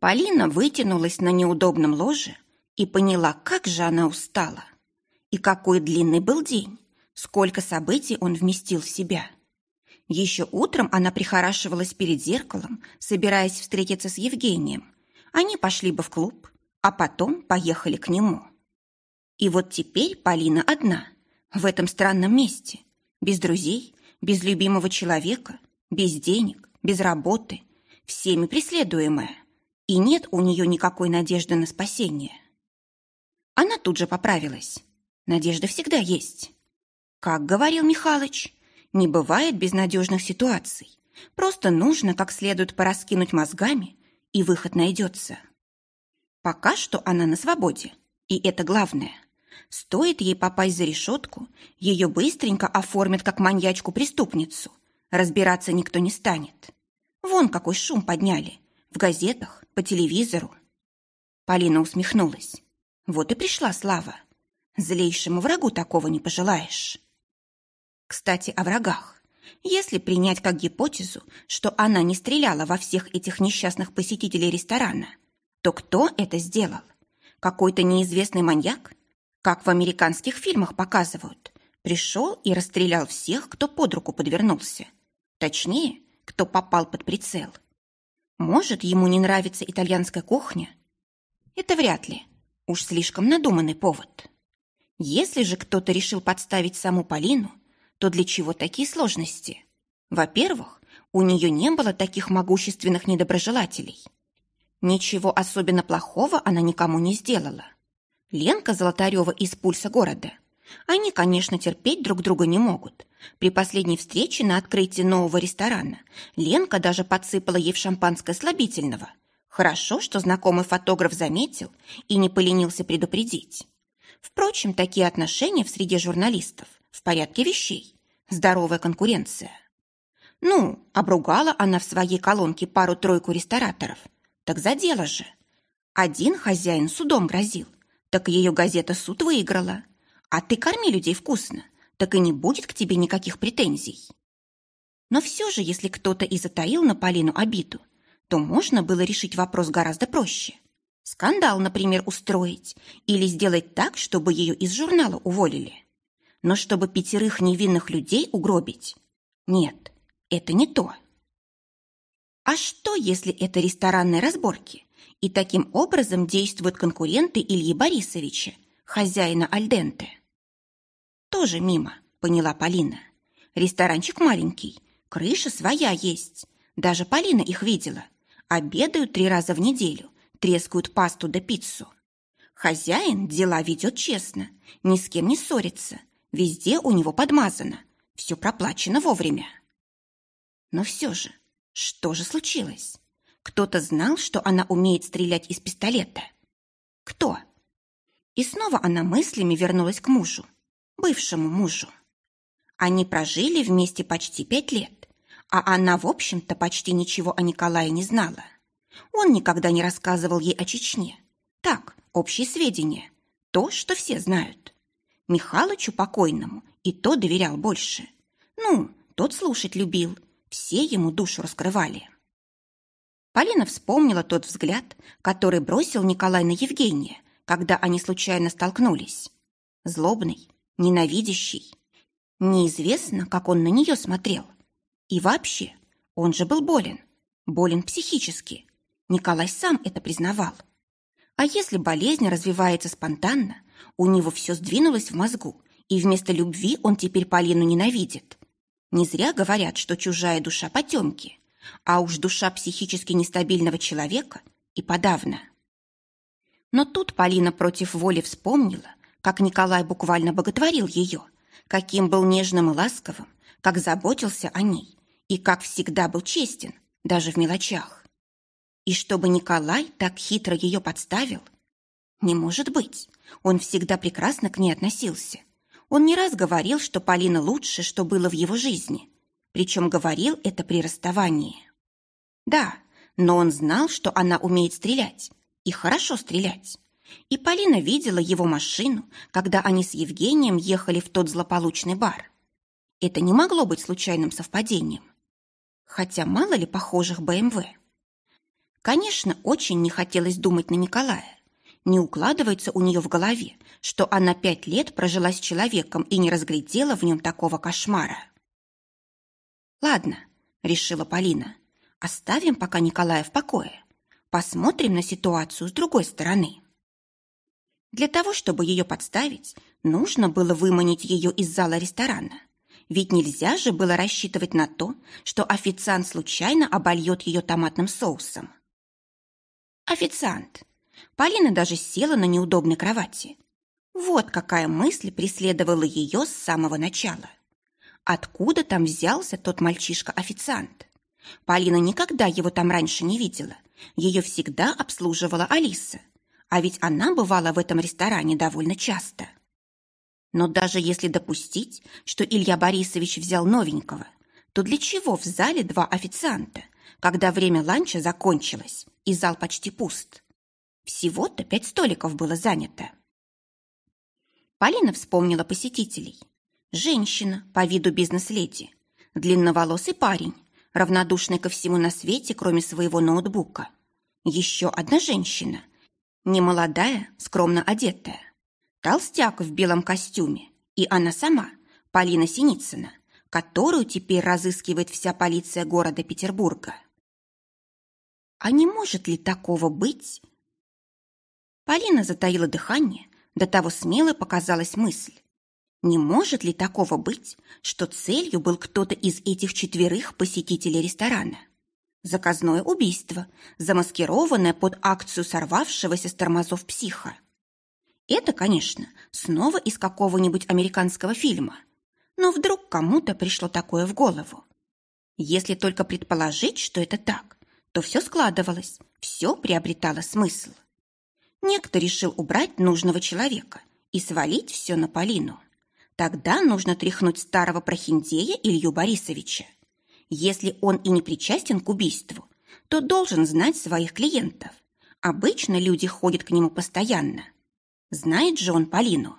Полина вытянулась на неудобном ложе и поняла, как же она устала. И какой длинный был день, сколько событий он вместил в себя. Еще утром она прихорашивалась перед зеркалом, собираясь встретиться с Евгением. Они пошли бы в клуб, а потом поехали к нему. И вот теперь Полина одна, в этом странном месте, без друзей, без любимого человека, без денег, без работы, всеми преследуемая – и нет у нее никакой надежды на спасение. Она тут же поправилась. Надежда всегда есть. Как говорил Михалыч, не бывает безнадежных ситуаций. Просто нужно как следует пораскинуть мозгами, и выход найдется. Пока что она на свободе, и это главное. Стоит ей попасть за решетку, ее быстренько оформят как маньячку-преступницу. Разбираться никто не станет. Вон какой шум подняли. В газетах, по телевизору. Полина усмехнулась. Вот и пришла слава. Злейшему врагу такого не пожелаешь. Кстати, о врагах. Если принять как гипотезу, что она не стреляла во всех этих несчастных посетителей ресторана, то кто это сделал? Какой-то неизвестный маньяк? Как в американских фильмах показывают. Пришел и расстрелял всех, кто под руку подвернулся. Точнее, кто попал под прицел. Может, ему не нравится итальянская кухня? Это вряд ли. Уж слишком надуманный повод. Если же кто-то решил подставить саму Полину, то для чего такие сложности? Во-первых, у нее не было таких могущественных недоброжелателей. Ничего особенно плохого она никому не сделала. Ленка Золотарева из «Пульса города». Они, конечно, терпеть друг друга не могут, при последней встрече на открытии нового ресторана Ленка даже подсыпала ей в шампанское слабительного. Хорошо, что знакомый фотограф заметил и не поленился предупредить. Впрочем, такие отношения в среде журналистов в порядке вещей. Здоровая конкуренция. Ну, обругала она в своей колонке пару-тройку рестораторов. Так за дело же. Один хозяин судом грозил, так ее газета суд выиграла. А ты корми людей вкусно, так и не будет к тебе никаких претензий. Но все же, если кто-то и затаил на Полину обиду, то можно было решить вопрос гораздо проще. Скандал, например, устроить или сделать так, чтобы ее из журнала уволили. Но чтобы пятерых невинных людей угробить? Нет, это не то. А что, если это ресторанные разборки, и таким образом действуют конкуренты Ильи Борисовича, хозяина Альденте? Тоже мимо, поняла Полина. Ресторанчик маленький, крыша своя есть. Даже Полина их видела. Обедают три раза в неделю, трескают пасту да пиццу. Хозяин дела ведет честно, ни с кем не ссорится. Везде у него подмазано, все проплачено вовремя. Но все же, что же случилось? Кто-то знал, что она умеет стрелять из пистолета. Кто? И снова она мыслями вернулась к мужу бывшему мужу. Они прожили вместе почти пять лет, а она, в общем-то, почти ничего о Николае не знала. Он никогда не рассказывал ей о Чечне. Так, общие сведения, то, что все знают. Михалычу покойному и то доверял больше. Ну, тот слушать любил, все ему душу раскрывали. Полина вспомнила тот взгляд, который бросил Николай на Евгения, когда они случайно столкнулись. Злобный, ненавидящий. Неизвестно, как он на нее смотрел. И вообще, он же был болен. Болен психически. Николай сам это признавал. А если болезнь развивается спонтанно, у него все сдвинулось в мозгу, и вместо любви он теперь Полину ненавидит. Не зря говорят, что чужая душа потемки, а уж душа психически нестабильного человека и подавно. Но тут Полина против воли вспомнила, как Николай буквально боготворил ее, каким был нежным и ласковым, как заботился о ней и как всегда был честен, даже в мелочах. И чтобы Николай так хитро ее подставил? Не может быть. Он всегда прекрасно к ней относился. Он не раз говорил, что Полина лучше, что было в его жизни. Причем говорил это при расставании. Да, но он знал, что она умеет стрелять. И хорошо стрелять. И Полина видела его машину, когда они с Евгением ехали в тот злополучный бар. Это не могло быть случайным совпадением. Хотя мало ли похожих БМВ. Конечно, очень не хотелось думать на Николая. Не укладывается у нее в голове, что она пять лет прожила с человеком и не разглядела в нем такого кошмара. «Ладно», — решила Полина, — «оставим пока Николая в покое. Посмотрим на ситуацию с другой стороны». Для того, чтобы ее подставить, нужно было выманить ее из зала ресторана. Ведь нельзя же было рассчитывать на то, что официант случайно обольет ее томатным соусом. Официант. Полина даже села на неудобной кровати. Вот какая мысль преследовала ее с самого начала. Откуда там взялся тот мальчишка-официант? Полина никогда его там раньше не видела. Ее всегда обслуживала Алиса. А ведь она бывала в этом ресторане довольно часто. Но даже если допустить, что Илья Борисович взял новенького, то для чего в зале два официанта, когда время ланча закончилось и зал почти пуст? Всего-то пять столиков было занято. Полина вспомнила посетителей. Женщина, по виду бизнес-леди, длинноволосый парень, равнодушный ко всему на свете, кроме своего ноутбука. Еще одна женщина, Немолодая, скромно одетая. Толстяк в белом костюме. И она сама, Полина Синицына, которую теперь разыскивает вся полиция города Петербурга. А не может ли такого быть? Полина затаила дыхание, до того смело показалась мысль. Не может ли такого быть, что целью был кто-то из этих четверых посетителей ресторана? Заказное убийство, замаскированное под акцию сорвавшегося с тормозов психа. Это, конечно, снова из какого-нибудь американского фильма. Но вдруг кому-то пришло такое в голову. Если только предположить, что это так, то все складывалось, все приобретало смысл. Некто решил убрать нужного человека и свалить все на Полину. Тогда нужно тряхнуть старого прохиндея Илью Борисовича. Если он и не причастен к убийству, то должен знать своих клиентов. Обычно люди ходят к нему постоянно. Знает же он Полину.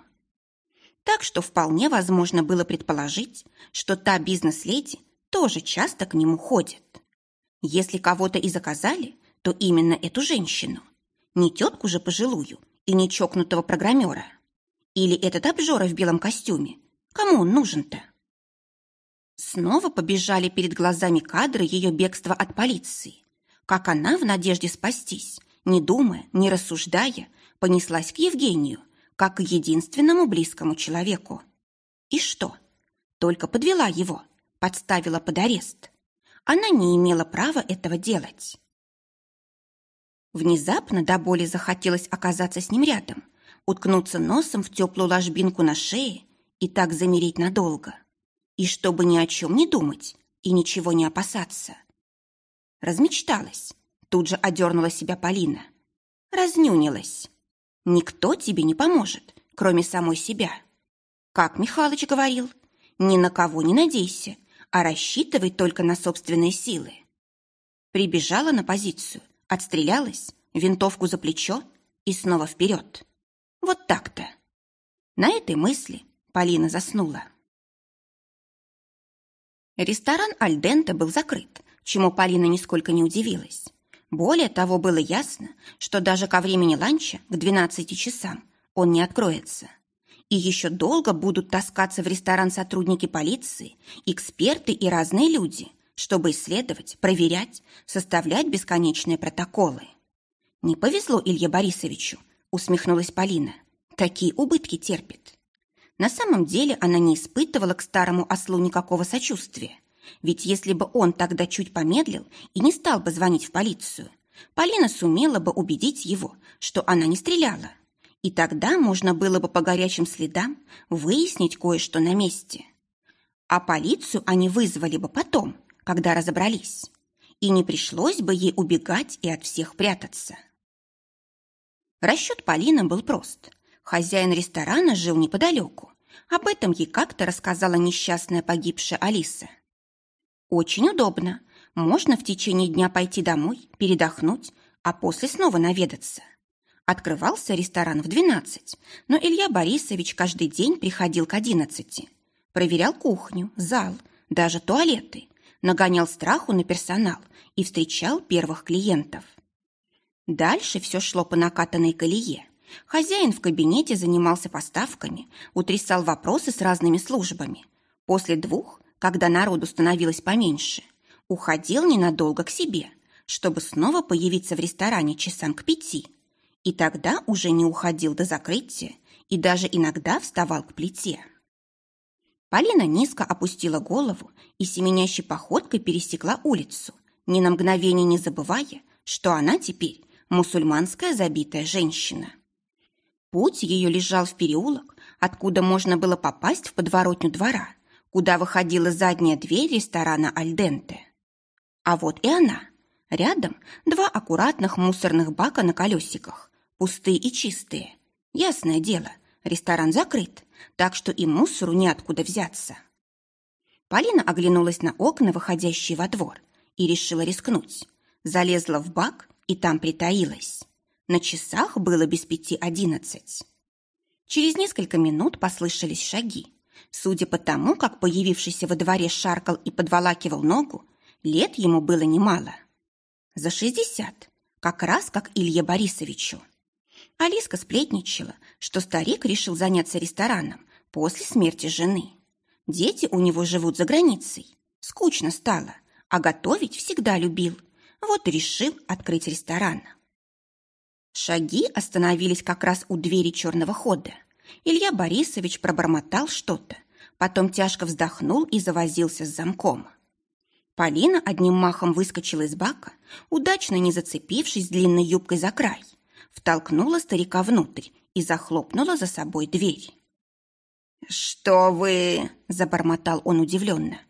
Так что вполне возможно было предположить, что та бизнес-леди тоже часто к нему ходит. Если кого-то и заказали, то именно эту женщину. Не тетку же пожилую и не чокнутого программера. Или этот обжора в белом костюме. Кому он нужен-то? Снова побежали перед глазами кадры ее бегства от полиции. Как она в надежде спастись, не думая, не рассуждая, понеслась к Евгению, как к единственному близкому человеку. И что? Только подвела его, подставила под арест. Она не имела права этого делать. Внезапно до боли захотелось оказаться с ним рядом, уткнуться носом в теплую ложбинку на шее и так замереть надолго и чтобы ни о чем не думать и ничего не опасаться. Размечталась, тут же одернула себя Полина. Разнюнилась. Никто тебе не поможет, кроме самой себя. Как Михалыч говорил, ни на кого не надейся, а рассчитывай только на собственные силы. Прибежала на позицию, отстрелялась, винтовку за плечо и снова вперед. Вот так-то. На этой мысли Полина заснула. Ресторан «Альдента» был закрыт, чему Полина нисколько не удивилась. Более того, было ясно, что даже ко времени ланча, к 12 часам, он не откроется. И еще долго будут таскаться в ресторан сотрудники полиции, эксперты и разные люди, чтобы исследовать, проверять, составлять бесконечные протоколы. «Не повезло Илье Борисовичу», усмехнулась Полина. «Такие убытки терпит». На самом деле она не испытывала к старому ослу никакого сочувствия. Ведь если бы он тогда чуть помедлил и не стал бы звонить в полицию, Полина сумела бы убедить его, что она не стреляла. И тогда можно было бы по горячим следам выяснить кое-что на месте. А полицию они вызвали бы потом, когда разобрались. И не пришлось бы ей убегать и от всех прятаться. Расчет Полины был прост. Хозяин ресторана жил неподалеку, об этом ей как-то рассказала несчастная погибшая Алиса. Очень удобно. Можно в течение дня пойти домой, передохнуть, а после снова наведаться. Открывался ресторан в 12, но Илья Борисович каждый день приходил к 11. Проверял кухню, зал, даже туалеты, нагонял страху на персонал и встречал первых клиентов. Дальше все шло по накатанной колее. Хозяин в кабинете занимался поставками, утрясал вопросы с разными службами. После двух, когда народу становилось поменьше, уходил ненадолго к себе, чтобы снова появиться в ресторане часам к пяти. И тогда уже не уходил до закрытия и даже иногда вставал к плите. Полина низко опустила голову и семенящей походкой пересекла улицу, ни на мгновение не забывая, что она теперь мусульманская забитая женщина. Путь ее лежал в переулок, откуда можно было попасть в подворотню двора, куда выходила задняя дверь ресторана «Альденте». А вот и она. Рядом два аккуратных мусорных бака на колесиках, пустые и чистые. Ясное дело, ресторан закрыт, так что и мусору неоткуда взяться. Полина оглянулась на окна, выходящие во двор, и решила рискнуть. Залезла в бак и там притаилась. На часах было без пяти одиннадцать. Через несколько минут послышались шаги. Судя по тому, как появившийся во дворе шаркал и подволакивал ногу, лет ему было немало. За шестьдесят, как раз как Илье Борисовичу. Алиска сплетничала, что старик решил заняться рестораном после смерти жены. Дети у него живут за границей. Скучно стало, а готовить всегда любил. Вот и решил открыть ресторан. Шаги остановились как раз у двери черного хода. Илья Борисович пробормотал что-то, потом тяжко вздохнул и завозился с замком. Полина одним махом выскочила из бака, удачно не зацепившись длинной юбкой за край, втолкнула старика внутрь и захлопнула за собой дверь. «Что вы...» – забормотал он удивленно.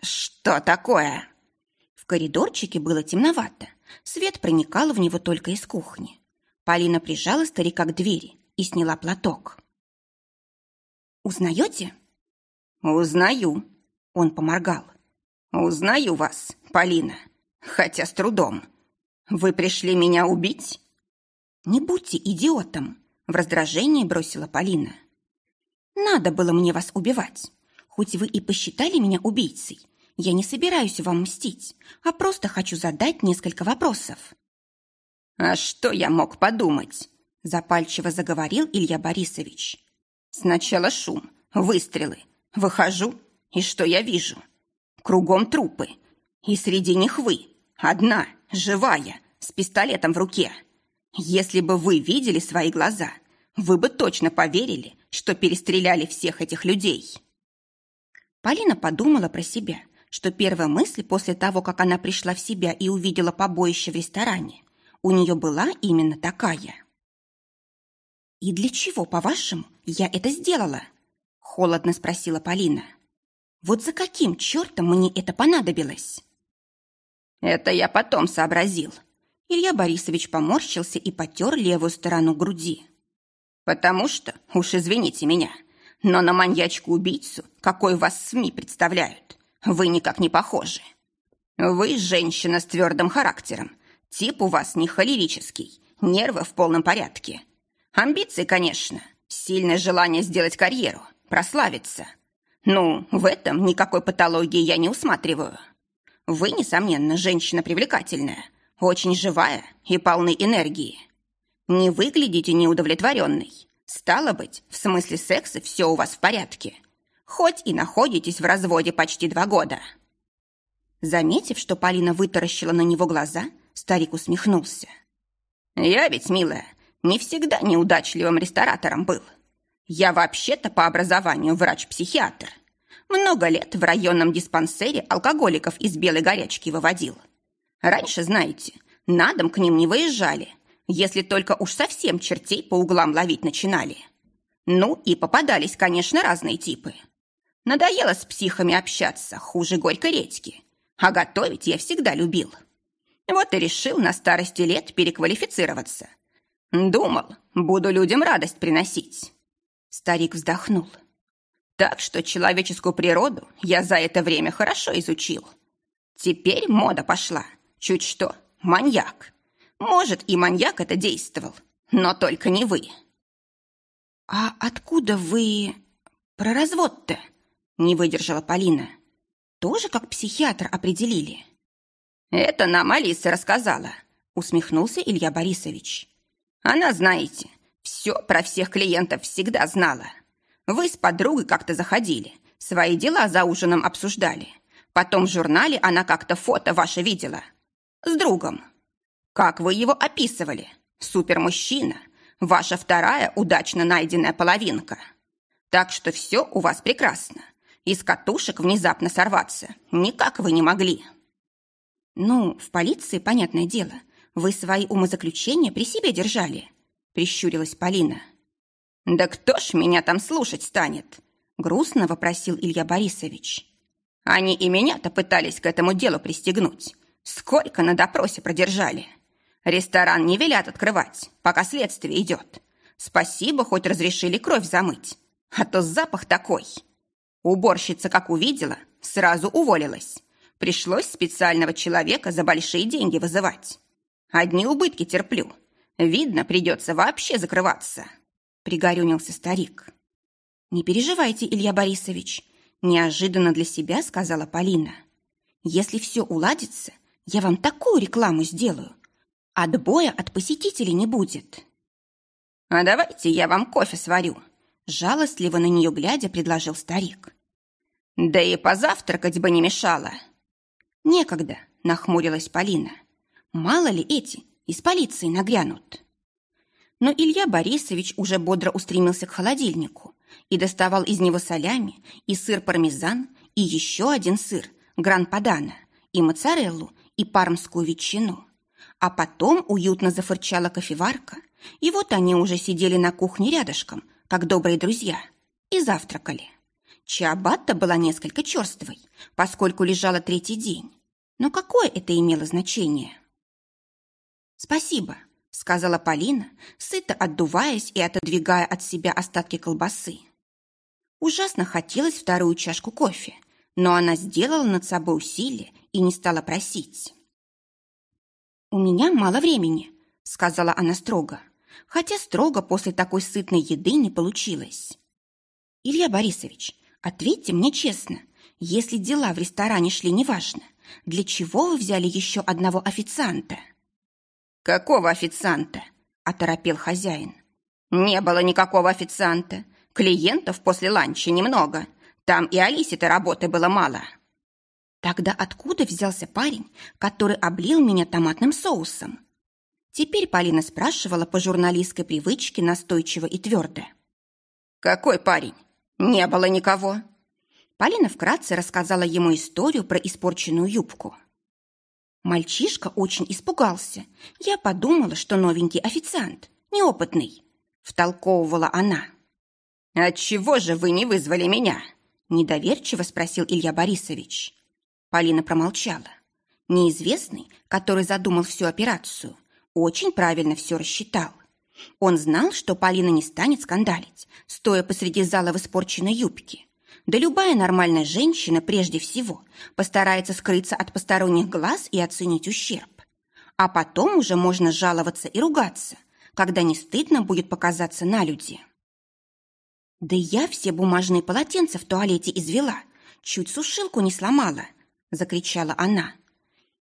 «Что такое?» В коридорчике было темновато. Свет проникал в него только из кухни. Полина прижала старика к двери и сняла платок. «Узнаете?» «Узнаю», — он поморгал. «Узнаю вас, Полина, хотя с трудом. Вы пришли меня убить?» «Не будьте идиотом», — в раздражении бросила Полина. «Надо было мне вас убивать. Хоть вы и посчитали меня убийцей, я не собираюсь вам мстить, а просто хочу задать несколько вопросов». «А что я мог подумать?» – запальчиво заговорил Илья Борисович. «Сначала шум, выстрелы. Выхожу, и что я вижу? Кругом трупы. И среди них вы, одна, живая, с пистолетом в руке. Если бы вы видели свои глаза, вы бы точно поверили, что перестреляли всех этих людей». Полина подумала про себя, что первая мысль после того, как она пришла в себя и увидела побоище в ресторане, у нее была именно такая. «И для чего, по-вашему, я это сделала?» – холодно спросила Полина. «Вот за каким чертом мне это понадобилось?» «Это я потом сообразил». Илья Борисович поморщился и потер левую сторону груди. «Потому что, уж извините меня, но на маньячку-убийцу, какой вас СМИ представляют, вы никак не похожи. Вы женщина с твердым характером, Тип у вас не холерический, нервы в полном порядке. Амбиции, конечно, сильное желание сделать карьеру, прославиться. Ну, в этом никакой патологии я не усматриваю. Вы, несомненно, женщина привлекательная, очень живая и полны энергии. Не выглядите неудовлетворенной. Стало быть, в смысле секса все у вас в порядке. Хоть и находитесь в разводе почти два года. Заметив, что Полина вытаращила на него глаза, Старик усмехнулся. «Я ведь, милая, не всегда неудачливым ресторатором был. Я вообще-то по образованию врач-психиатр. Много лет в районном диспансере алкоголиков из белой горячки выводил. Раньше, знаете, на дом к ним не выезжали, если только уж совсем чертей по углам ловить начинали. Ну и попадались, конечно, разные типы. Надоело с психами общаться, хуже горькой редьки. А готовить я всегда любил. Вот и решил на старости лет переквалифицироваться. Думал, буду людям радость приносить. Старик вздохнул. Так что человеческую природу я за это время хорошо изучил. Теперь мода пошла. Чуть что, маньяк. Может, и маньяк это действовал. но только не вы». «А откуда вы про развод-то?» — не выдержала Полина. «Тоже как психиатр определили?» «Это нам Алиса рассказала», — усмехнулся Илья Борисович. «Она, знаете, все про всех клиентов всегда знала. Вы с подругой как-то заходили, свои дела за ужином обсуждали. Потом в журнале она как-то фото ваше видела. С другом. Как вы его описывали? Супермужчина. Ваша вторая удачно найденная половинка. Так что все у вас прекрасно. Из катушек внезапно сорваться никак вы не могли. Ну, в полиции, понятное дело, вы свои умозаключения при себе держали, прищурилась Полина. Да кто ж меня там слушать станет? Грустно вопросил Илья Борисович. Они и меня-то пытались к этому делу пристегнуть. Сколько на допросе продержали? Ресторан не велят открывать, пока следствие идет. Спасибо, хоть разрешили кровь замыть. А то запах такой. Уборщица, как увидела, сразу уволилась. Пришлось специального человека за большие деньги вызывать. Одни убытки терплю. Видно, придется вообще закрываться. Пригорюнился старик. Не переживайте, Илья Борисович. Неожиданно для себя сказала Полина. Если все уладится, я вам такую рекламу сделаю. Отбоя от посетителей не будет. А давайте я вам кофе сварю. Жалостливо на нее глядя, предложил старик. Да и позавтракать бы не мешало. Некогда, нахмурилась Полина. Мало ли эти из полиции нагрянут. Но Илья Борисович уже бодро устремился к холодильнику, и доставал из него солями и сыр пармезан, и еще один сыр, гран-падано, и моцареллу, и пармскую ветчину. А потом уютно зафырчала кофеварка, и вот они уже сидели на кухне рядышком, как добрые друзья, и завтракали. Чиабатта была несколько черствой, поскольку лежала третий день. Но какое это имело значение? «Спасибо», сказала Полина, сыто отдуваясь и отодвигая от себя остатки колбасы. Ужасно хотелось вторую чашку кофе, но она сделала над собой усилие и не стала просить. «У меня мало времени», — сказала она строго, хотя строго после такой сытной еды не получилось. «Илья Борисович, ответьте мне честно, если дела в ресторане шли неважно, для чего вы взяли еще одного официанта?» «Какого официанта?» – оторопел хозяин. «Не было никакого официанта. Клиентов после ланча немного. Там и Алисе-то работы было мало». Тогда откуда взялся парень, который облил меня томатным соусом? Теперь Полина спрашивала по журналистской привычке настойчиво и твердо. «Какой парень? Не было никого». Полина вкратце рассказала ему историю про испорченную юбку. Мальчишка очень испугался. Я подумала, что новенький официант, неопытный. Втолковывала она. «Отчего же вы не вызвали меня?» Недоверчиво спросил Илья Борисович. Полина промолчала. Неизвестный, который задумал всю операцию, очень правильно все рассчитал. Он знал, что Полина не станет скандалить, стоя посреди зала в испорченной юбке. Да любая нормальная женщина прежде всего постарается скрыться от посторонних глаз и оценить ущерб. А потом уже можно жаловаться и ругаться, когда не стыдно будет показаться на люди. Да я все бумажные полотенца в туалете извела, чуть сушилку не сломала, закричала она.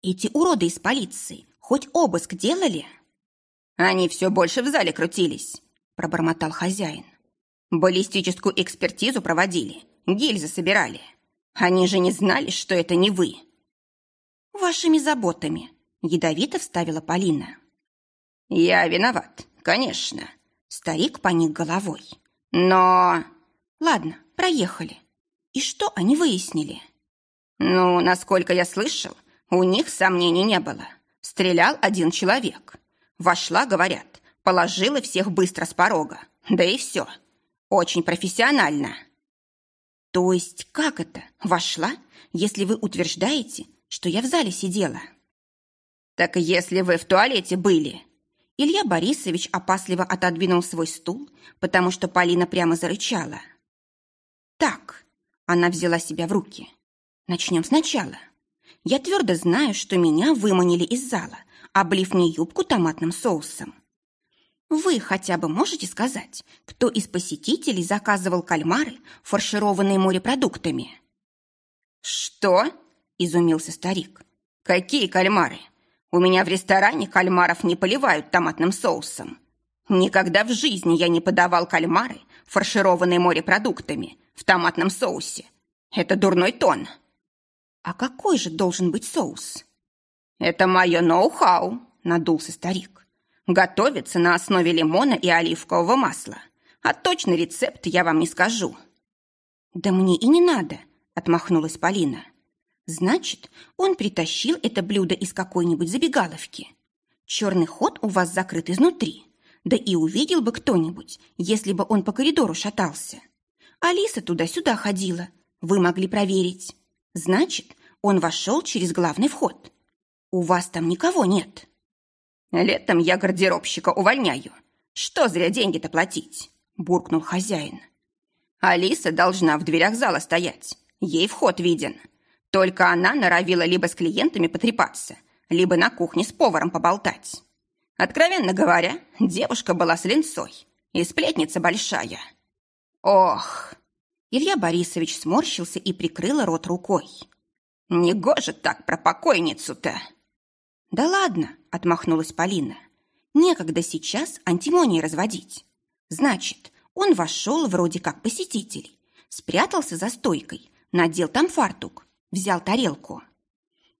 Эти уроды из полиции хоть обыск делали? Они все больше в зале крутились, пробормотал хозяин. Баллистическую экспертизу проводили, Гильзы собирали. Они же не знали, что это не вы. Вашими заботами, ядовито вставила Полина. Я виноват, конечно. Старик поник головой. Но... Ладно, проехали. И что они выяснили? Ну, насколько я слышал, у них сомнений не было. Стрелял один человек. Вошла, говорят, положила всех быстро с порога. Да и все. Очень профессионально. То есть как это? Вошла, если вы утверждаете, что я в зале сидела? Так если вы в туалете были. Илья Борисович опасливо отодвинул свой стул, потому что Полина прямо зарычала. Так, она взяла себя в руки. Начнем сначала. Я твердо знаю, что меня выманили из зала, облив мне юбку томатным соусом. Вы хотя бы можете сказать, кто из посетителей заказывал кальмары, фаршированные морепродуктами?» «Что?» – изумился старик. «Какие кальмары? У меня в ресторане кальмаров не поливают томатным соусом. Никогда в жизни я не подавал кальмары, фаршированные морепродуктами, в томатном соусе. Это дурной тон». «А какой же должен быть соус?» «Это мое ноу-хау», – надулся старик. «Готовится на основе лимона и оливкового масла. А точный рецепт я вам не скажу». «Да мне и не надо», – отмахнулась Полина. «Значит, он притащил это блюдо из какой-нибудь забегаловки. Черный ход у вас закрыт изнутри. Да и увидел бы кто-нибудь, если бы он по коридору шатался. Алиса туда-сюда ходила. Вы могли проверить. Значит, он вошел через главный вход. У вас там никого нет. Летом я гардеробщика увольняю. Что зря деньги-то платить? Буркнул хозяин. Алиса должна в дверях зала стоять. Ей вход виден. Только она норовила либо с клиентами потрепаться, либо на кухне с поваром поболтать. Откровенно говоря, девушка была с линцой. И сплетница большая. Ох! Илья Борисович сморщился и прикрыл рот рукой. Негоже так про покойницу-то. «Да ладно», — отмахнулась Полина. «Некогда сейчас антимонии разводить. Значит, он вошел вроде как посетитель, спрятался за стойкой, надел там фартук, взял тарелку.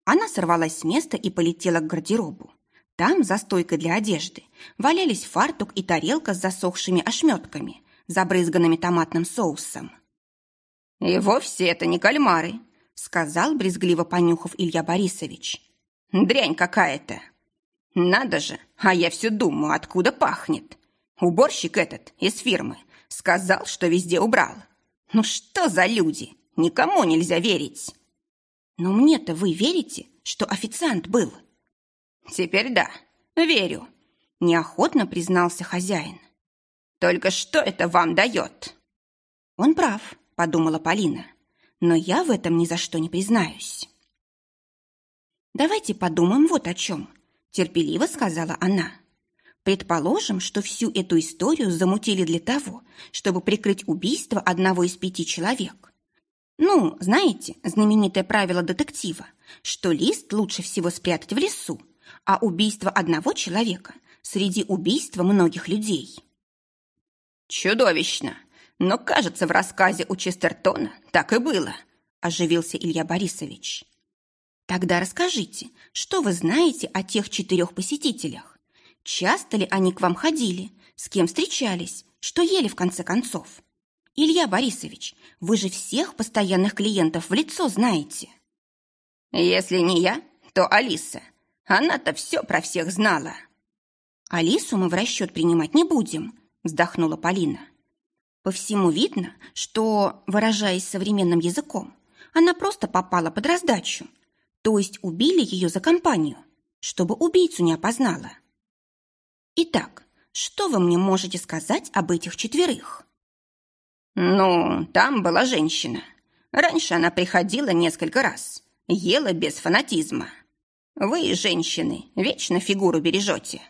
Она сорвалась с места и полетела к гардеробу. Там, за стойкой для одежды, валялись фартук и тарелка с засохшими ошметками, забрызганными томатным соусом. «И вовсе это не кальмары», — сказал, брезгливо понюхав Илья Борисович. Дрянь какая-то. Надо же, а я все думаю, откуда пахнет. Уборщик этот из фирмы сказал, что везде убрал. Ну что за люди? Никому нельзя верить. Но мне-то вы верите, что официант был? Теперь да, верю. Неохотно признался хозяин. Только что это вам дает? Он прав, подумала Полина. Но я в этом ни за что не признаюсь. «Давайте подумаем вот о чем», – терпеливо сказала она. «Предположим, что всю эту историю замутили для того, чтобы прикрыть убийство одного из пяти человек. Ну, знаете, знаменитое правило детектива, что лист лучше всего спрятать в лесу, а убийство одного человека среди убийства многих людей». «Чудовищно! Но, кажется, в рассказе у Честертона так и было», – оживился Илья Борисович. Тогда расскажите, что вы знаете о тех четырех посетителях? Часто ли они к вам ходили? С кем встречались? Что ели в конце концов? Илья Борисович, вы же всех постоянных клиентов в лицо знаете. Если не я, то Алиса. Она-то все про всех знала. Алису мы в расчет принимать не будем, вздохнула Полина. По всему видно, что, выражаясь современным языком, она просто попала под раздачу – то есть убили ее за компанию, чтобы убийцу не опознала. Итак, что вы мне можете сказать об этих четверых? Ну, там была женщина. Раньше она приходила несколько раз, ела без фанатизма. Вы, женщины, вечно фигуру бережете.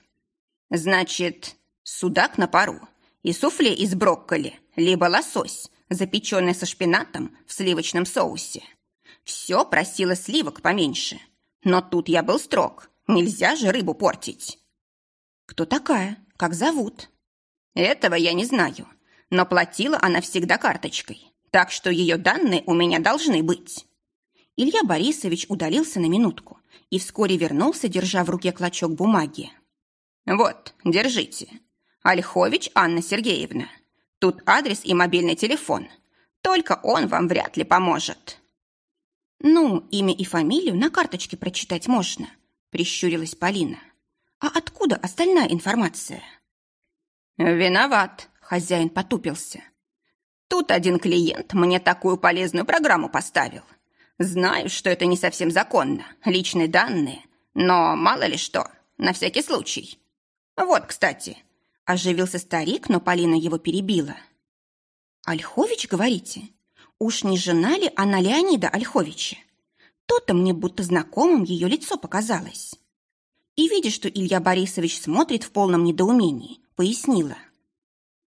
Значит, судак на пару и суфле из брокколи, либо лосось, запеченный со шпинатом в сливочном соусе – все просила сливок поменьше. Но тут я был строг. Нельзя же рыбу портить. Кто такая? Как зовут? Этого я не знаю. Но платила она всегда карточкой. Так что ее данные у меня должны быть. Илья Борисович удалился на минутку и вскоре вернулся, держа в руке клочок бумаги. «Вот, держите. Ольхович Анна Сергеевна. Тут адрес и мобильный телефон. Только он вам вряд ли поможет». «Ну, имя и фамилию на карточке прочитать можно», – прищурилась Полина. «А откуда остальная информация?» «Виноват», – хозяин потупился. «Тут один клиент мне такую полезную программу поставил. Знаю, что это не совсем законно, личные данные, но мало ли что, на всякий случай. Вот, кстати». Оживился старик, но Полина его перебила. «Ольхович, говорите?» Уж не жена ли она Леонида Ольховича? То-то мне будто знакомым ее лицо показалось. И видя, что Илья Борисович смотрит в полном недоумении, пояснила.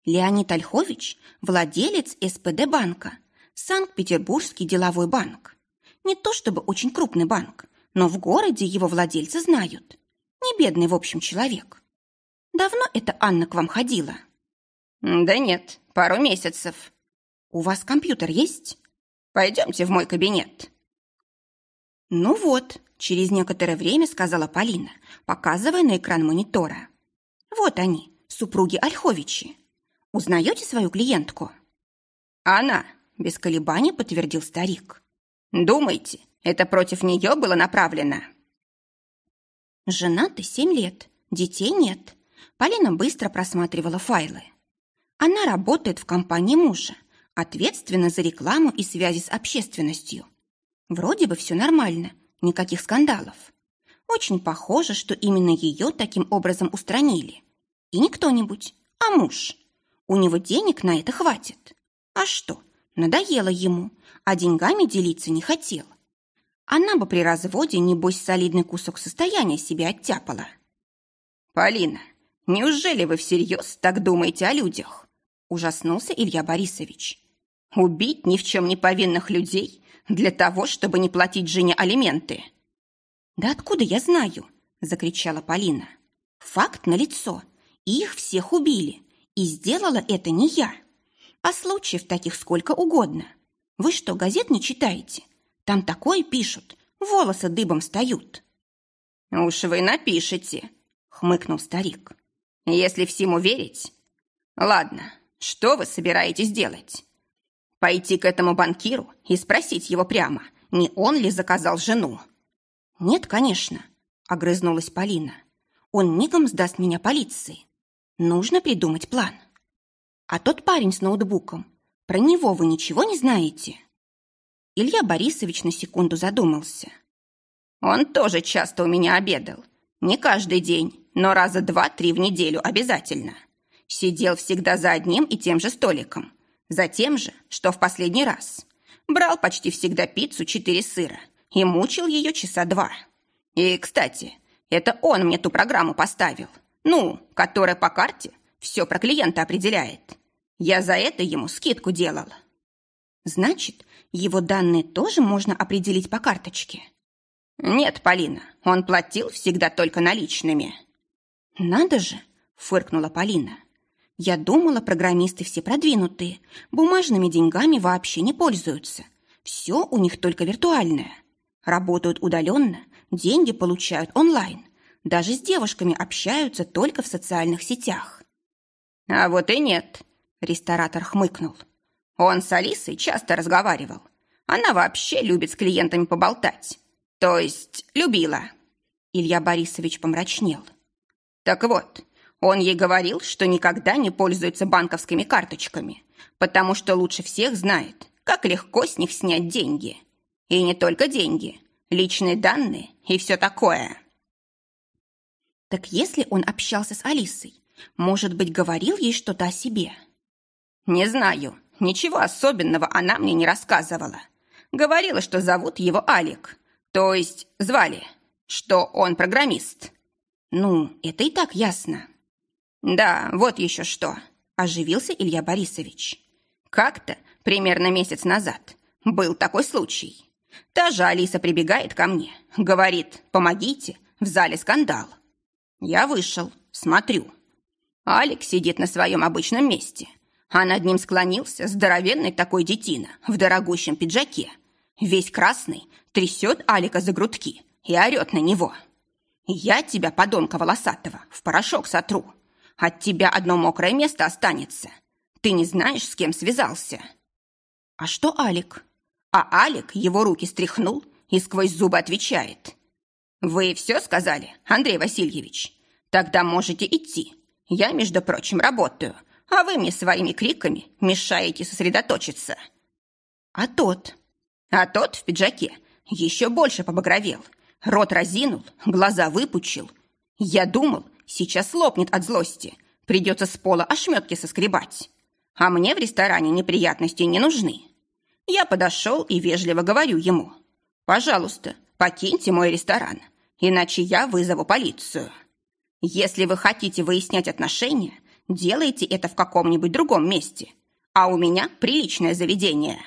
Леонид Ольхович – владелец СПД банка, Санкт-Петербургский деловой банк. Не то чтобы очень крупный банк, но в городе его владельцы знают. Не бедный, в общем, человек. Давно это Анна к вам ходила? Да нет, пару месяцев. У вас компьютер есть? Пойдемте в мой кабинет. Ну вот, через некоторое время сказала Полина, показывая на экран монитора. Вот они, супруги Ольховичи. Узнаете свою клиентку? Она, без колебаний подтвердил старик. Думаете, это против нее было направлено? Женаты семь лет, детей нет. Полина быстро просматривала файлы. Она работает в компании мужа, ответственна за рекламу и связи с общественностью. Вроде бы все нормально, никаких скандалов. Очень похоже, что именно ее таким образом устранили. И не кто-нибудь, а муж. У него денег на это хватит. А что, надоело ему, а деньгами делиться не хотел. Она бы при разводе, небось, солидный кусок состояния себе оттяпала. «Полина, неужели вы всерьез так думаете о людях?» Ужаснулся Илья Борисович. «Убить ни в чем не повинных людей для того, чтобы не платить жене алименты?» «Да откуда я знаю?» – закричала Полина. «Факт налицо. Их всех убили. И сделала это не я. А случаев таких сколько угодно. Вы что, газет не читаете? Там такое пишут, волосы дыбом встают». «Уж вы напишите», — хмыкнул старик. «Если всему верить. Ладно, что вы собираетесь делать? Пойти к этому банкиру и спросить его прямо, не он ли заказал жену?» «Нет, конечно», — огрызнулась Полина. «Он мигом сдаст меня полиции. Нужно придумать план. А тот парень с ноутбуком, про него вы ничего не знаете?» Илья Борисович на секунду задумался. «Он тоже часто у меня обедал. Не каждый день, но раза два-три в неделю обязательно. Сидел всегда за одним и тем же столиком. За тем же, что в последний раз. Брал почти всегда пиццу четыре сыра и мучил ее часа два. И, кстати, это он мне ту программу поставил. Ну, которая по карте все про клиента определяет. Я за это ему скидку делал. Значит, его данные тоже можно определить по карточке? Нет, Полина, он платил всегда только наличными. Надо же, фыркнула Полина. Я думала, программисты все продвинутые, бумажными деньгами вообще не пользуются. Все у них только виртуальное. Работают удаленно, деньги получают онлайн. Даже с девушками общаются только в социальных сетях. А вот и нет, ресторатор хмыкнул. Он с Алисой часто разговаривал. Она вообще любит с клиентами поболтать. То есть любила. Илья Борисович помрачнел. Так вот, он ей говорил, что никогда не пользуется банковскими карточками, потому что лучше всех знает, как легко с них снять деньги. И не только деньги, личные данные и все такое. Так если он общался с Алисой, может быть, говорил ей что-то о себе? Не знаю. Ничего особенного она мне не рассказывала. Говорила, что зовут его Алик. То есть звали, что он программист. Ну, это и так ясно. Да, вот еще что. Оживился Илья Борисович. Как-то, примерно месяц назад, был такой случай. Та же Алиса прибегает ко мне, говорит, помогите, в зале скандал. Я вышел, смотрю. Алик сидит на своем обычном месте, а над ним склонился здоровенный такой детина в дорогущем пиджаке. Весь красный, трясет Алика за грудки и орет на него. «Я тебя, подонка волосатого, в порошок сотру. От тебя одно мокрое место останется. Ты не знаешь, с кем связался». «А что Алик?» А Алик его руки стряхнул и сквозь зубы отвечает. «Вы все сказали, Андрей Васильевич? Тогда можете идти. Я, между прочим, работаю, а вы мне своими криками мешаете сосредоточиться». «А тот?» А тот в пиджаке еще больше побагровел, рот разинул, глаза выпучил. Я думал, сейчас лопнет от злости, придется с пола ошметки соскребать. А мне в ресторане неприятности не нужны. Я подошел и вежливо говорю ему, «Пожалуйста, покиньте мой ресторан иначе я вызову полицию. Если вы хотите выяснять отношения, делайте это в каком-нибудь другом месте. А у меня приличное заведение».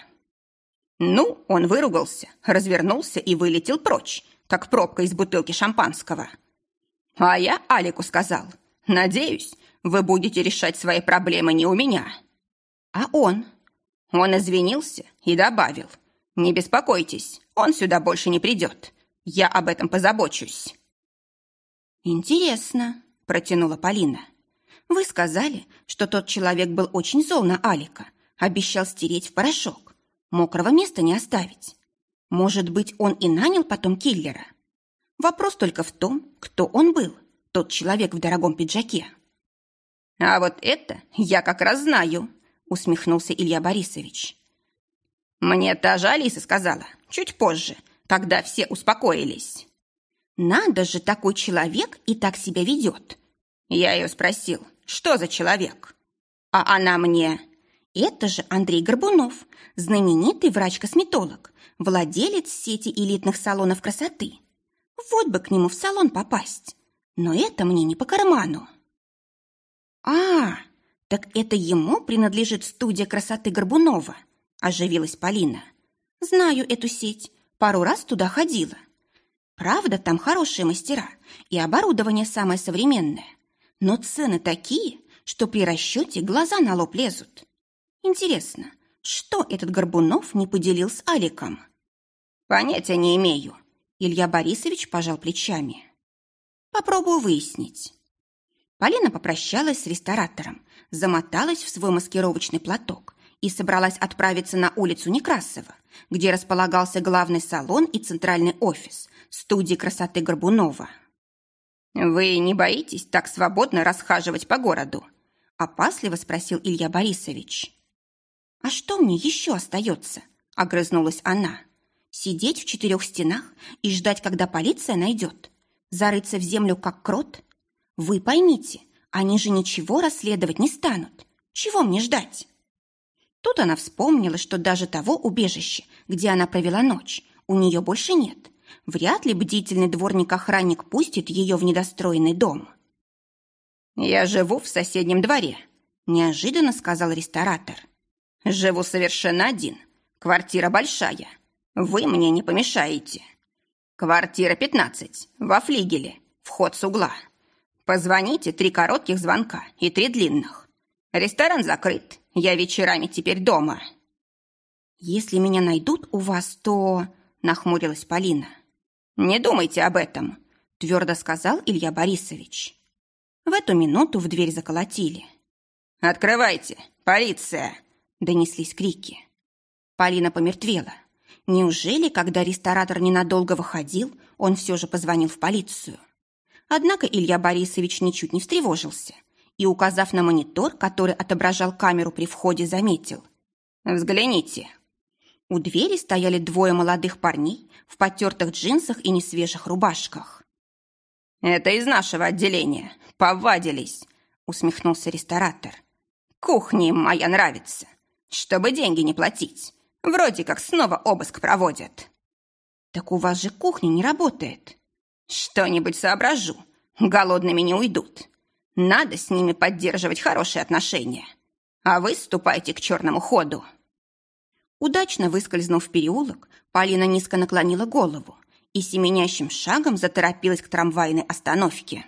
Ну, он выругался, развернулся и вылетел прочь, как пробка из бутылки шампанского. А я Алику сказал, надеюсь, вы будете решать свои проблемы не у меня. А он? Он извинился и добавил, не беспокойтесь, он сюда больше не придет. Я об этом позабочусь. Интересно, протянула Полина. Вы сказали, что тот человек был очень зол на Алика, обещал стереть в порошок. Мокрого места не оставить. Может быть, он и нанял потом киллера? Вопрос только в том, кто он был, тот человек в дорогом пиджаке. «А вот это я как раз знаю», — усмехнулся Илья Борисович. «Мне та же Алиса сказала, чуть позже, когда все успокоились». «Надо же, такой человек и так себя ведет». Я ее спросил, что за человек? А она мне... Это же Андрей Горбунов, знаменитый врач-косметолог, владелец сети элитных салонов красоты. Вот бы к нему в салон попасть. Но это мне не по карману. А, так это ему принадлежит студия красоты Горбунова, оживилась Полина. Знаю эту сеть, пару раз туда ходила. Правда, там хорошие мастера и оборудование самое современное. Но цены такие, что при расчете глаза на лоб лезут. Интересно, что этот Горбунов не поделил с Аликом? Понятия не имею. Илья Борисович пожал плечами. Попробую выяснить. Полина попрощалась с ресторатором, замоталась в свой маскировочный платок и собралась отправиться на улицу Некрасова, где располагался главный салон и центральный офис студии красоты Горбунова. «Вы не боитесь так свободно расхаживать по городу?» – опасливо спросил Илья Борисович. «А что мне еще остается?» – огрызнулась она. «Сидеть в четырех стенах и ждать, когда полиция найдет? Зарыться в землю, как крот? Вы поймите, они же ничего расследовать не станут. Чего мне ждать?» Тут она вспомнила, что даже того убежища, где она провела ночь, у нее больше нет. Вряд ли бдительный дворник-охранник пустит ее в недостроенный дом. «Я живу в соседнем дворе», – неожиданно сказал ресторатор. Живу совершенно один. Квартира большая. Вы мне не помешаете. Квартира 15, во флигеле, вход с угла. Позвоните три коротких звонка и три длинных. Ресторан закрыт, я вечерами теперь дома. Если меня найдут у вас, то... Нахмурилась Полина. Не думайте об этом, твердо сказал Илья Борисович. В эту минуту в дверь заколотили. «Открывайте! Полиция!» Донеслись крики. Полина помертвела. Неужели, когда ресторатор ненадолго выходил, он все же позвонил в полицию? Однако Илья Борисович ничуть не встревожился и, указав на монитор, который отображал камеру при входе, заметил. «Взгляните». У двери стояли двое молодых парней в потертых джинсах и несвежих рубашках. «Это из нашего отделения. Повадились», — усмехнулся ресторатор. «Кухня им моя нравится чтобы деньги не платить. Вроде как снова обыск проводят. Так у вас же кухня не работает. Что-нибудь соображу. Голодными не уйдут. Надо с ними поддерживать хорошие отношения. А вы ступайте к черному ходу. Удачно выскользнув в переулок, Полина низко наклонила голову и семенящим шагом заторопилась к трамвайной остановке.